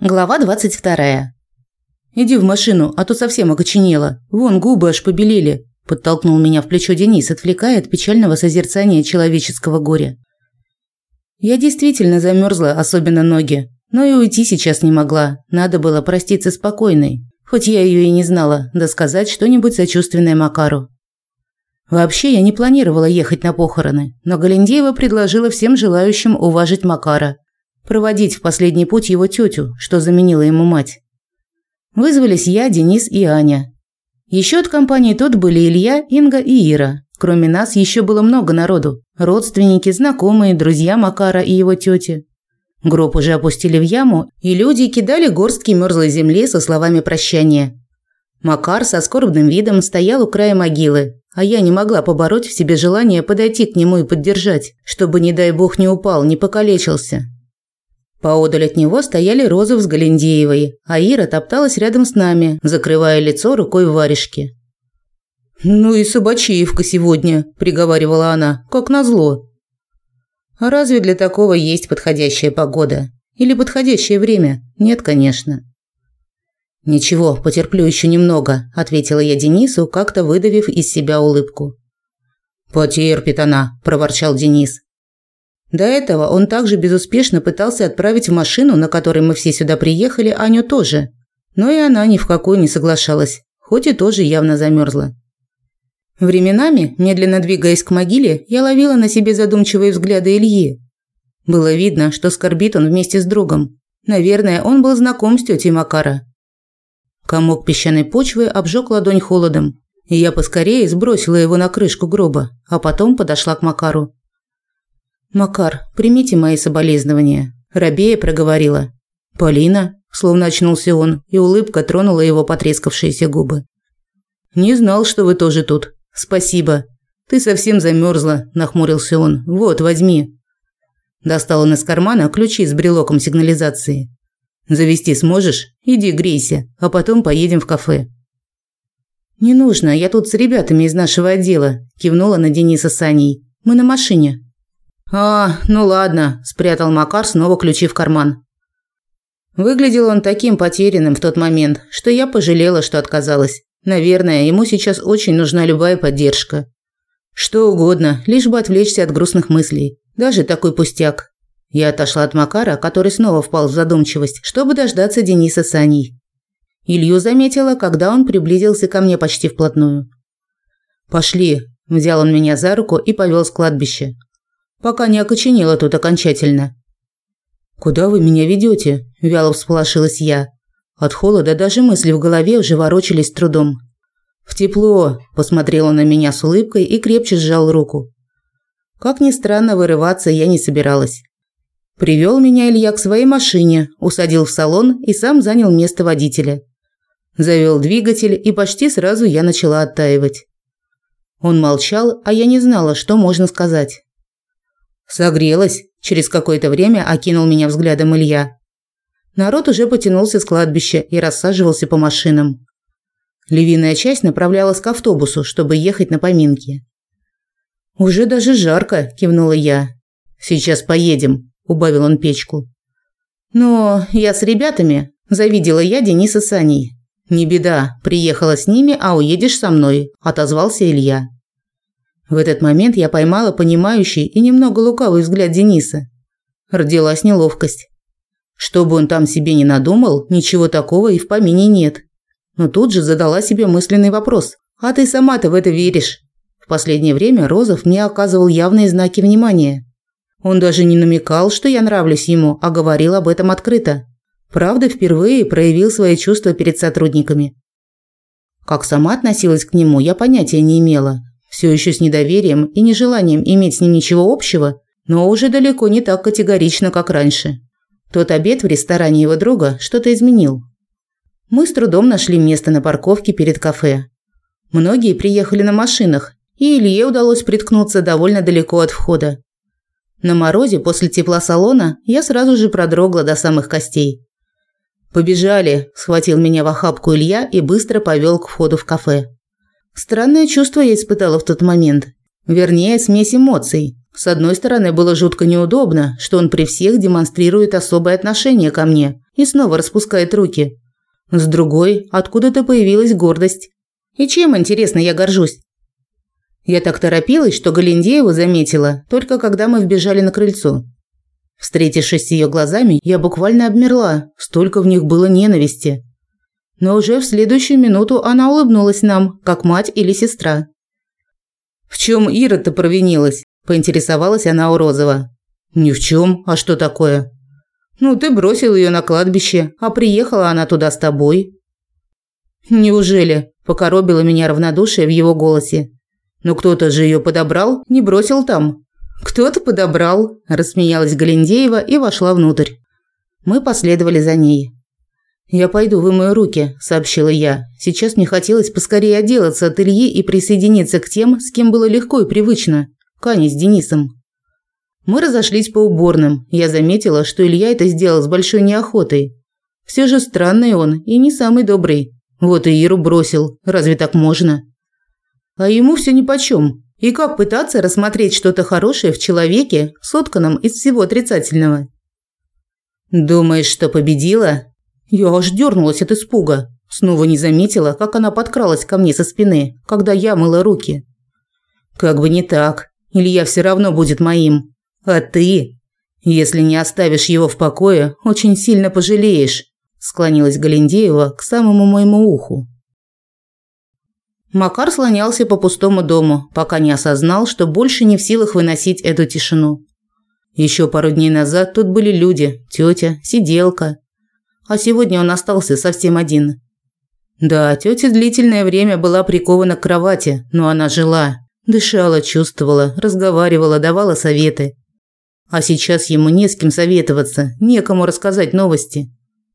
Глава 22. «Иди в машину, а то совсем окоченела. Вон, губы аж побелели», – подтолкнул меня в плечо Денис, отвлекая от печального созерцания человеческого горя. Я действительно замерзла, особенно ноги. Но и уйти сейчас не могла. Надо было проститься спокойной. Хоть я ее и не знала, да сказать что-нибудь сочувственное Макару. Вообще, я не планировала ехать на похороны, но Галендеева предложила всем желающим уважить Макара – проводить в последний путь его тетю, что заменила ему мать. Вызвались я, Денис и Аня. Еще от компании тут были Илья, Инга и Ира. Кроме нас еще было много народу. Родственники, знакомые, друзья Макара и его тети. Гроб уже опустили в яму, и люди кидали горстки мерзлой земли со словами прощания. Макар со скорбным видом стоял у края могилы, а я не могла побороть в себе желание подойти к нему и поддержать, чтобы, не дай бог, не упал, не покалечился. Поодаль от него стояли Розов с Галендеевой, а Ира топталась рядом с нами, закрывая лицо рукой в варежке. «Ну и собачеевка сегодня», – приговаривала она, – «как назло». «А разве для такого есть подходящая погода? Или подходящее время? Нет, конечно». «Ничего, потерплю еще немного», – ответила я Денису, как-то выдавив из себя улыбку. «Потерпит она», – проворчал Денис. До этого он также безуспешно пытался отправить в машину, на которой мы все сюда приехали, Аню тоже. Но и она ни в какую не соглашалась, хоть и тоже явно замерзла. Временами, медленно двигаясь к могиле, я ловила на себе задумчивые взгляды Ильи. Было видно, что скорбит он вместе с другом. Наверное, он был знаком с тетей Макара. Комок песчаной почвы обжег ладонь холодом, и я поскорее сбросила его на крышку гроба, а потом подошла к Макару. «Макар, примите мои соболезнования», – Рабея проговорила. «Полина?» – словно очнулся он, и улыбка тронула его потрескавшиеся губы. «Не знал, что вы тоже тут. Спасибо. Ты совсем замерзла», – нахмурился он. «Вот, возьми». Достал он из кармана ключи с брелоком сигнализации. «Завести сможешь? Иди грейся, а потом поедем в кафе». «Не нужно, я тут с ребятами из нашего отдела», – кивнула на Дениса с Аней. «Мы на машине». «А, ну ладно», – спрятал Макар снова ключи в карман. Выглядел он таким потерянным в тот момент, что я пожалела, что отказалась. Наверное, ему сейчас очень нужна любая поддержка. Что угодно, лишь бы отвлечься от грустных мыслей. Даже такой пустяк. Я отошла от Макара, который снова впал в задумчивость, чтобы дождаться Дениса с Аней. Илью заметила, когда он приблизился ко мне почти вплотную. «Пошли», – взял он меня за руку и повел с кладбища пока не окоченела тут окончательно. «Куда вы меня ведете? вяло всполошилась я. От холода даже мысли в голове уже ворочались трудом. «В тепло», – посмотрел на меня с улыбкой и крепче сжал руку. Как ни странно, вырываться я не собиралась. Привел меня Илья к своей машине, усадил в салон и сам занял место водителя. Завел двигатель, и почти сразу я начала оттаивать. Он молчал, а я не знала, что можно сказать. Согрелась, через какое-то время окинул меня взглядом Илья. Народ уже потянулся с кладбища и рассаживался по машинам. Львиная часть направлялась к автобусу, чтобы ехать на поминки. «Уже даже жарко», – кивнула я. «Сейчас поедем», – убавил он печку. «Но я с ребятами», – завидела я Дениса с Аней. «Не беда, приехала с ними, а уедешь со мной», – отозвался Илья. В этот момент я поймала понимающий и немного лукавый взгляд Дениса. Родилась неловкость. Что бы он там себе не надумал, ничего такого и в помине нет. Но тут же задала себе мысленный вопрос. «А ты сама-то в это веришь?» В последнее время Розов мне оказывал явные знаки внимания. Он даже не намекал, что я нравлюсь ему, а говорил об этом открыто. Правда, впервые проявил свои чувства перед сотрудниками. Как сама относилась к нему, я понятия не имела. Все еще с недоверием и нежеланием иметь с ним ничего общего, но уже далеко не так категорично, как раньше. Тот обед в ресторане его друга что-то изменил. Мы с трудом нашли место на парковке перед кафе. Многие приехали на машинах, и Илье удалось приткнуться довольно далеко от входа. На морозе после тепла салона я сразу же продрогла до самых костей. «Побежали», – схватил меня в охапку Илья и быстро повел к входу в кафе. Странное чувство я испытала в тот момент. Вернее, смесь эмоций. С одной стороны, было жутко неудобно, что он при всех демонстрирует особое отношение ко мне и снова распускает руки. С другой откуда-то появилась гордость. И чем, интересно, я горжусь? Я так торопилась, что Галиндеева заметила, только когда мы вбежали на крыльцо. Встретившись с ее глазами, я буквально обмерла, столько в них было ненависти. Но уже в следующую минуту она улыбнулась нам, как мать или сестра. «В чем Ира-то провинилась?» – поинтересовалась она у Розова. «Ни в чем. А что такое?» «Ну, ты бросил ее на кладбище, а приехала она туда с тобой». «Неужели?» – покоробило меня равнодушие в его голосе. «Но кто-то же ее подобрал, не бросил там». «Кто-то подобрал», – рассмеялась Галиндеева и вошла внутрь. Мы последовали за ней. «Я пойду вымою руки», – сообщила я. Сейчас мне хотелось поскорее отделаться от Ильи и присоединиться к тем, с кем было легко и привычно. К Ане с Денисом. Мы разошлись по уборным. Я заметила, что Илья это сделал с большой неохотой. Все же странный он и не самый добрый. Вот и Иру бросил. Разве так можно? А ему все нипочем. И как пытаться рассмотреть что-то хорошее в человеке, сотканном из всего отрицательного? «Думаешь, что победила?» Я аж дернулась от испуга. Снова не заметила, как она подкралась ко мне со спины, когда я мыла руки. Как бы не так. Илья все равно будет моим. А ты, если не оставишь его в покое, очень сильно пожалеешь, склонилась Галиндеева к самому моему уху. Макар слонялся по пустому дому, пока не осознал, что больше не в силах выносить эту тишину. Еще пару дней назад тут были люди, тетя, сиделка, а сегодня он остался совсем один. Да, тетя длительное время была прикована к кровати, но она жила, дышала, чувствовала, разговаривала, давала советы. А сейчас ему не с кем советоваться, некому рассказать новости.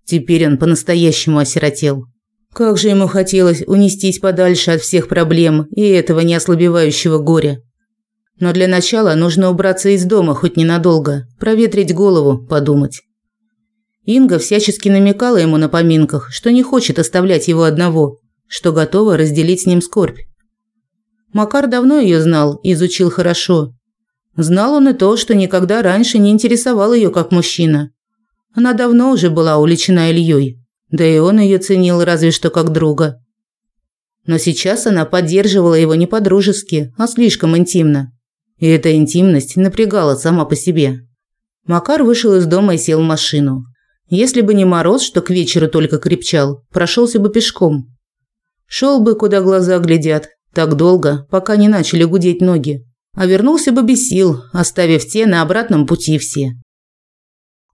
Теперь он по-настоящему осиротел. Как же ему хотелось унестись подальше от всех проблем и этого неослабевающего горя. Но для начала нужно убраться из дома хоть ненадолго, проветрить голову, подумать. Инга всячески намекала ему на поминках, что не хочет оставлять его одного, что готова разделить с ним скорбь. Макар давно ее знал и изучил хорошо. Знал он и то, что никогда раньше не интересовал ее как мужчина. Она давно уже была уличена Ильей, да и он ее ценил разве что как друга. Но сейчас она поддерживала его не по-дружески, а слишком интимно. И эта интимность напрягала сама по себе. Макар вышел из дома и сел в машину. Если бы не мороз, что к вечеру только крепчал, прошелся бы пешком. Шел бы, куда глаза глядят, так долго, пока не начали гудеть ноги. А вернулся бы без сил, оставив те на обратном пути все.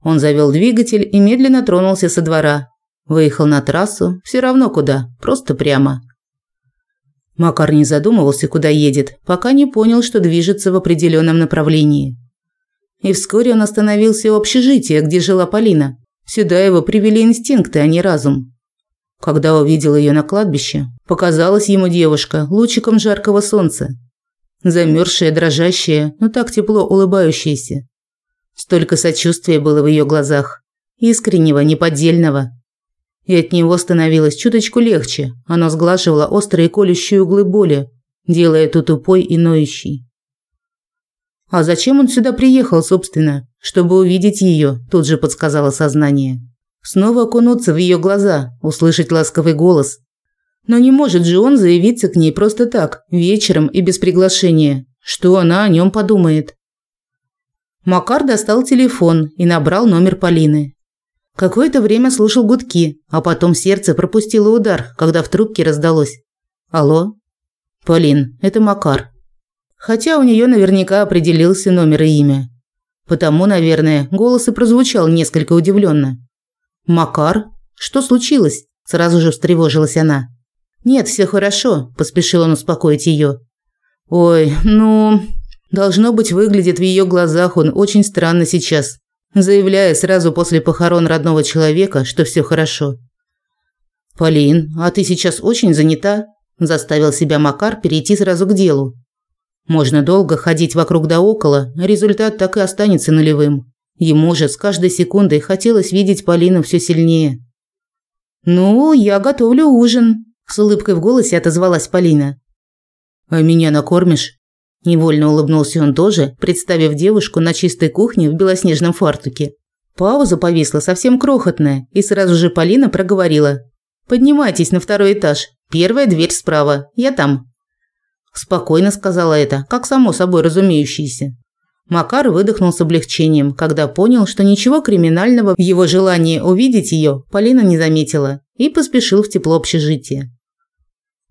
Он завел двигатель и медленно тронулся со двора. Выехал на трассу, все равно куда, просто прямо. Макар не задумывался, куда едет, пока не понял, что движется в определенном направлении. И вскоре он остановился у общежития, где жила Полина. Сюда его привели инстинкты, а не разум. Когда увидел ее на кладбище, показалась ему девушка лучиком жаркого солнца. Замерзшая, дрожащая, но так тепло улыбающаяся. Столько сочувствия было в ее глазах. Искреннего, неподдельного. И от него становилось чуточку легче. Оно сглаживало острые колющие углы боли, делая ту тупой и ноющей. А зачем он сюда приехал, собственно? Чтобы увидеть ее, тут же подсказало сознание. Снова окунуться в ее глаза, услышать ласковый голос. Но не может же он заявиться к ней просто так, вечером и без приглашения. Что она о нем подумает? Макар достал телефон и набрал номер Полины. Какое-то время слушал гудки, а потом сердце пропустило удар, когда в трубке раздалось. «Алло?» «Полин, это Макар. Хотя у нее наверняка определился номер и имя. Потому, наверное, голос и прозвучал несколько удивленно. «Макар? Что случилось?» – сразу же встревожилась она. «Нет, все хорошо», – поспешил он успокоить ее. «Ой, ну...» Должно быть, выглядит в ее глазах он очень странно сейчас, заявляя сразу после похорон родного человека, что все хорошо. «Полин, а ты сейчас очень занята?» – заставил себя Макар перейти сразу к делу. Можно долго ходить вокруг да около, результат так и останется нулевым. Ему же с каждой секундой хотелось видеть Полину все сильнее. «Ну, я готовлю ужин», – с улыбкой в голосе отозвалась Полина. «А меня накормишь?» Невольно улыбнулся он тоже, представив девушку на чистой кухне в белоснежном фартуке. Пауза повисла совсем крохотная, и сразу же Полина проговорила. «Поднимайтесь на второй этаж. Первая дверь справа. Я там». Спокойно сказала это, как само собой разумеющееся. Макар выдохнул с облегчением, когда понял, что ничего криминального в его желании увидеть ее Полина не заметила, и поспешил в тепло общежития.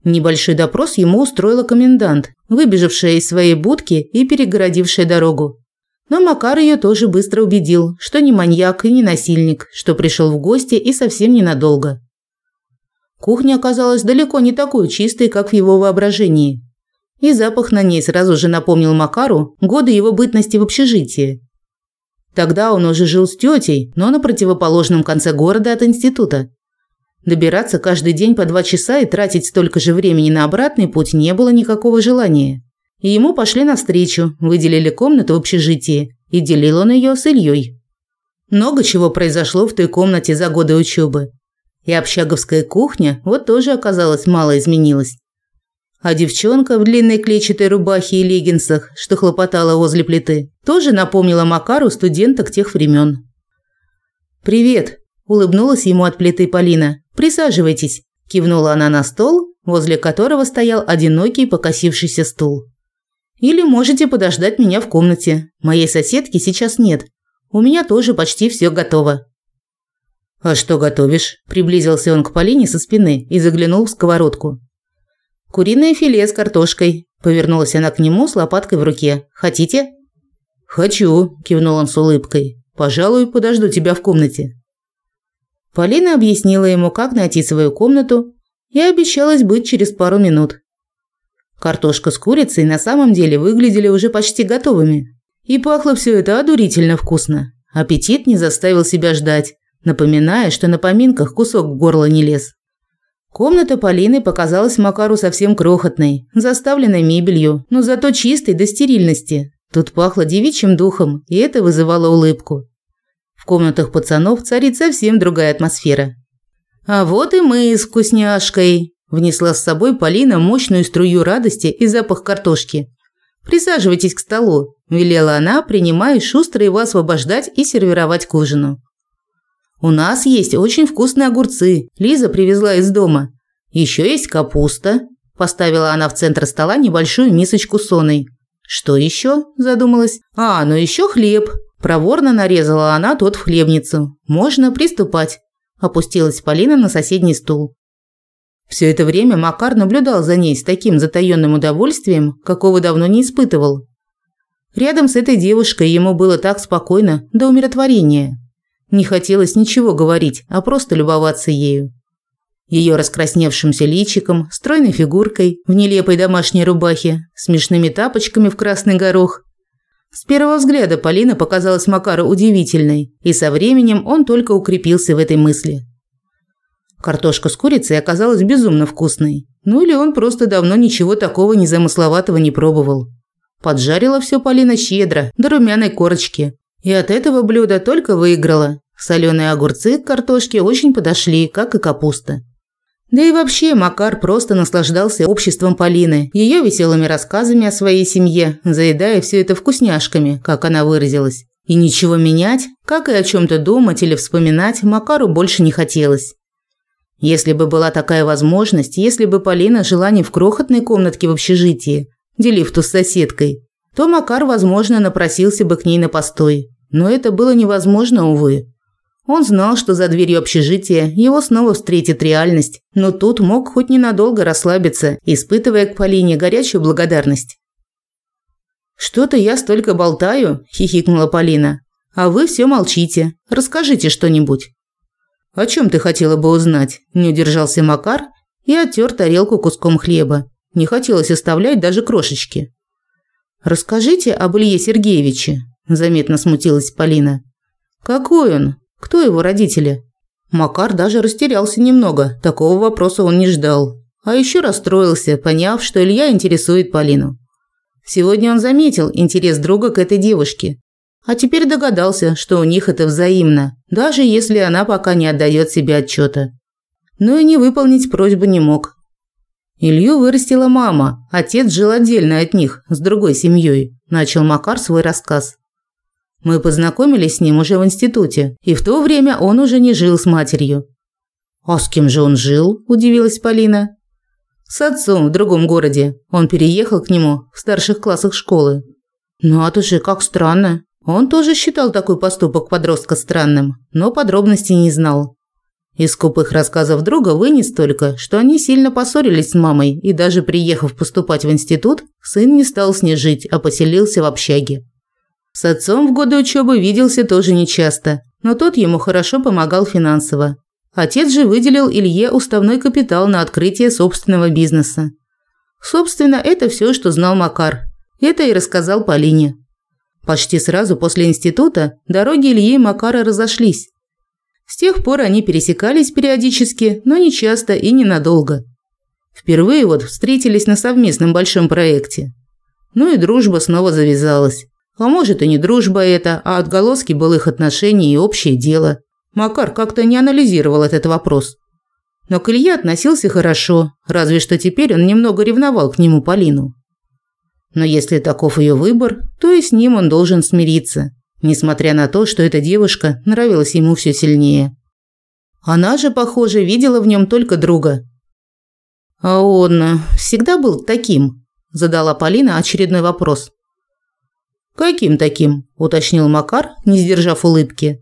Небольшой допрос ему устроила комендант, выбежавшая из своей будки и перегородившая дорогу. Но Макар ее тоже быстро убедил, что не маньяк и не насильник, что пришел в гости и совсем ненадолго. Кухня оказалась далеко не такой чистой, как в его воображении и запах на ней сразу же напомнил Макару годы его бытности в общежитии. Тогда он уже жил с тетей, но на противоположном конце города от института. Добираться каждый день по два часа и тратить столько же времени на обратный путь не было никакого желания. И ему пошли навстречу, выделили комнату в общежитии, и делил он ее с Ильей. Много чего произошло в той комнате за годы учебы. И общаговская кухня вот тоже оказалось мало изменилась. А девчонка в длинной клетчатой рубахе и леггинсах, что хлопотала возле плиты, тоже напомнила Макару студенток тех времен. «Привет!» – улыбнулась ему от плиты Полина. «Присаживайтесь!» – кивнула она на стол, возле которого стоял одинокий покосившийся стул. «Или можете подождать меня в комнате. Моей соседки сейчас нет. У меня тоже почти все готово». «А что готовишь?» – приблизился он к Полине со спины и заглянул в сковородку. «Куриное филе с картошкой», – повернулась она к нему с лопаткой в руке. «Хотите?» «Хочу», – кивнул он с улыбкой. «Пожалуй, подожду тебя в комнате». Полина объяснила ему, как найти свою комнату, и обещалась быть через пару минут. Картошка с курицей на самом деле выглядели уже почти готовыми. И пахло все это одурительно вкусно. Аппетит не заставил себя ждать, напоминая, что на поминках кусок в горло не лез. Комната Полины показалась Макару совсем крохотной, заставленной мебелью, но зато чистой до стерильности. Тут пахло девичьим духом, и это вызывало улыбку. В комнатах пацанов царит совсем другая атмосфера. «А вот и мы с вкусняшкой», – внесла с собой Полина мощную струю радости и запах картошки. «Присаживайтесь к столу», – велела она, принимая шустро его освобождать и сервировать к ужину. У нас есть очень вкусные огурцы. Лиза привезла из дома. Еще есть капуста. Поставила она в центр стола небольшую мисочку соной. Что еще? Задумалась. А, ну еще хлеб. Проворно нарезала она тот в хлебницу. Можно приступать. Опустилась Полина на соседний стул. Все это время Макар наблюдал за ней с таким затаённым удовольствием, какого давно не испытывал. Рядом с этой девушкой ему было так спокойно, до умиротворения. Не хотелось ничего говорить, а просто любоваться ею. Ее раскрасневшимся личиком, стройной фигуркой в нелепой домашней рубахе, смешными тапочками в красный горох. С первого взгляда Полина показалась Макару удивительной, и со временем он только укрепился в этой мысли. Картошка с курицей оказалась безумно вкусной. Ну или он просто давно ничего такого незамысловатого не пробовал. Поджарила все Полина щедро, до румяной корочки, и от этого блюда только выиграла. Соленые огурцы к картошке очень подошли, как и капуста. Да и вообще Макар просто наслаждался обществом Полины, ее веселыми рассказами о своей семье, заедая все это вкусняшками, как она выразилась. И ничего менять, как и о чем-то думать или вспоминать, Макару больше не хотелось. Если бы была такая возможность, если бы Полина жила не в крохотной комнатке в общежитии, делив ту с соседкой, то Макар, возможно, напросился бы к ней на постой. Но это было невозможно, увы. Он знал, что за дверью общежития его снова встретит реальность, но тут мог хоть ненадолго расслабиться, испытывая к Полине горячую благодарность. «Что-то я столько болтаю», – хихикнула Полина. «А вы все молчите. Расскажите что-нибудь». «О чем ты хотела бы узнать?» – не удержался Макар и оттер тарелку куском хлеба. Не хотелось оставлять даже крошечки. «Расскажите об Илье Сергеевиче», – заметно смутилась Полина. «Какой он? Кто его родители?» Макар даже растерялся немного, такого вопроса он не ждал. А еще расстроился, поняв, что Илья интересует Полину. Сегодня он заметил интерес друга к этой девушке. А теперь догадался, что у них это взаимно, даже если она пока не отдает себе отчета. Но и не выполнить просьбу не мог. Илью вырастила мама, отец жил отдельно от них, с другой семьей, начал Макар свой рассказ. Мы познакомились с ним уже в институте, и в то время он уже не жил с матерью. «А с кем же он жил?» – удивилась Полина. «С отцом в другом городе. Он переехал к нему в старших классах школы». «Ну, а то же как странно. Он тоже считал такой поступок подростка странным, но подробностей не знал. Из скупых рассказов друга вынес только, что они сильно поссорились с мамой, и даже приехав поступать в институт, сын не стал с ней жить, а поселился в общаге. С отцом в годы учебы виделся тоже нечасто, но тот ему хорошо помогал финансово. Отец же выделил Илье уставной капитал на открытие собственного бизнеса. Собственно, это все, что знал Макар. Это и рассказал Полине. Почти сразу после института дороги Ильи и Макара разошлись. С тех пор они пересекались периодически, но не часто и ненадолго. Впервые вот встретились на совместном большом проекте. Ну и дружба снова завязалась. А может и не дружба это, а отголоски былых отношений и общее дело. Макар как-то не анализировал этот вопрос. Но к Илье относился хорошо, разве что теперь он немного ревновал к нему Полину. Но если таков ее выбор, то и с ним он должен смириться несмотря на то, что эта девушка нравилась ему все сильнее. Она же, похоже, видела в нем только друга. «А он э, всегда был таким?» – задала Полина очередной вопрос. «Каким таким?» – уточнил Макар, не сдержав улыбки.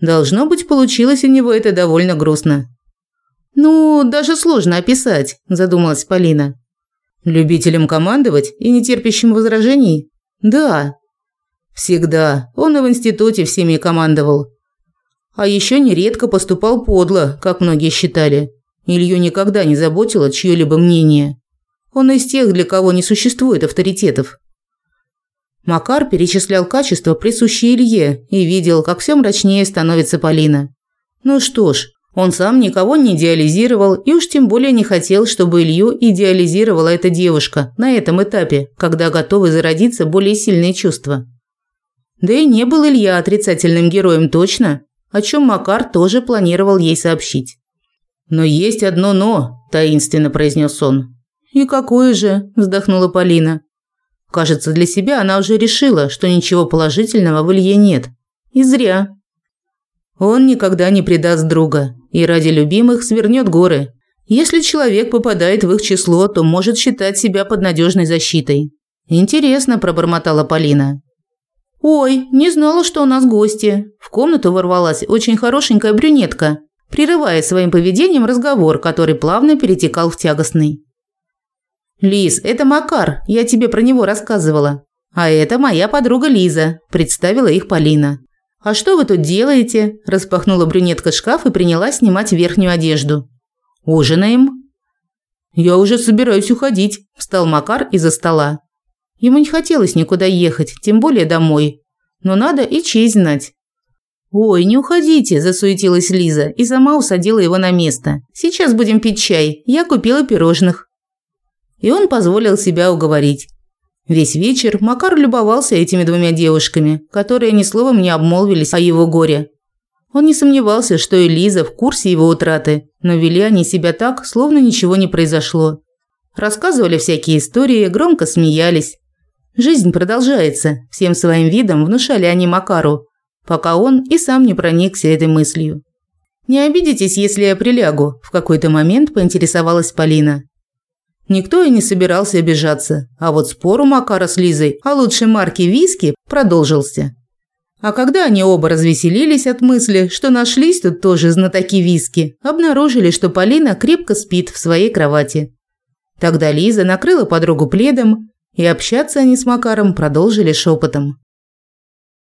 «Должно быть, получилось у него это довольно грустно». «Ну, даже сложно описать», – задумалась Полина. «Любителем командовать и нетерпящим возражений?» «Да», Всегда. Он и в институте всеми командовал. А еще нередко поступал подло, как многие считали. Илью никогда не заботило чье-либо мнение. Он из тех, для кого не существует авторитетов. Макар перечислял качества, присущие Илье, и видел, как все мрачнее становится Полина. Ну что ж, он сам никого не идеализировал и уж тем более не хотел, чтобы Илью идеализировала эта девушка на этом этапе, когда готовы зародиться более сильные чувства. Да и не был Илья отрицательным героем точно, о чем Макар тоже планировал ей сообщить. «Но есть одно «но», – таинственно произнес он. «И какое же?» – вздохнула Полина. Кажется, для себя она уже решила, что ничего положительного в Илье нет. И зря. Он никогда не предаст друга и ради любимых свернет горы. Если человек попадает в их число, то может считать себя под надежной защитой. «Интересно», – пробормотала Полина. «Ой, не знала, что у нас гости». В комнату ворвалась очень хорошенькая брюнетка, прерывая своим поведением разговор, который плавно перетекал в тягостный. «Лиз, это Макар, я тебе про него рассказывала. А это моя подруга Лиза», – представила их Полина. «А что вы тут делаете?» – распахнула брюнетка шкаф и принялась снимать верхнюю одежду. «Ужинаем?» «Я уже собираюсь уходить», – встал Макар из-за стола. Ему не хотелось никуда ехать, тем более домой. Но надо и честь знать. «Ой, не уходите», – засуетилась Лиза и сама усадила его на место. «Сейчас будем пить чай. Я купила пирожных». И он позволил себя уговорить. Весь вечер Макар любовался этими двумя девушками, которые ни словом не обмолвились о его горе. Он не сомневался, что и Лиза в курсе его утраты, но вели они себя так, словно ничего не произошло. Рассказывали всякие истории, громко смеялись. Жизнь продолжается, всем своим видом внушали они Макару, пока он и сам не проникся этой мыслью. «Не обидитесь, если я прилягу», – в какой-то момент поинтересовалась Полина. Никто и не собирался обижаться, а вот спор у Макара с Лизой о лучшей марке виски продолжился. А когда они оба развеселились от мысли, что нашлись тут тоже знатоки виски, обнаружили, что Полина крепко спит в своей кровати. Тогда Лиза накрыла подругу пледом и общаться они с Макаром продолжили шепотом.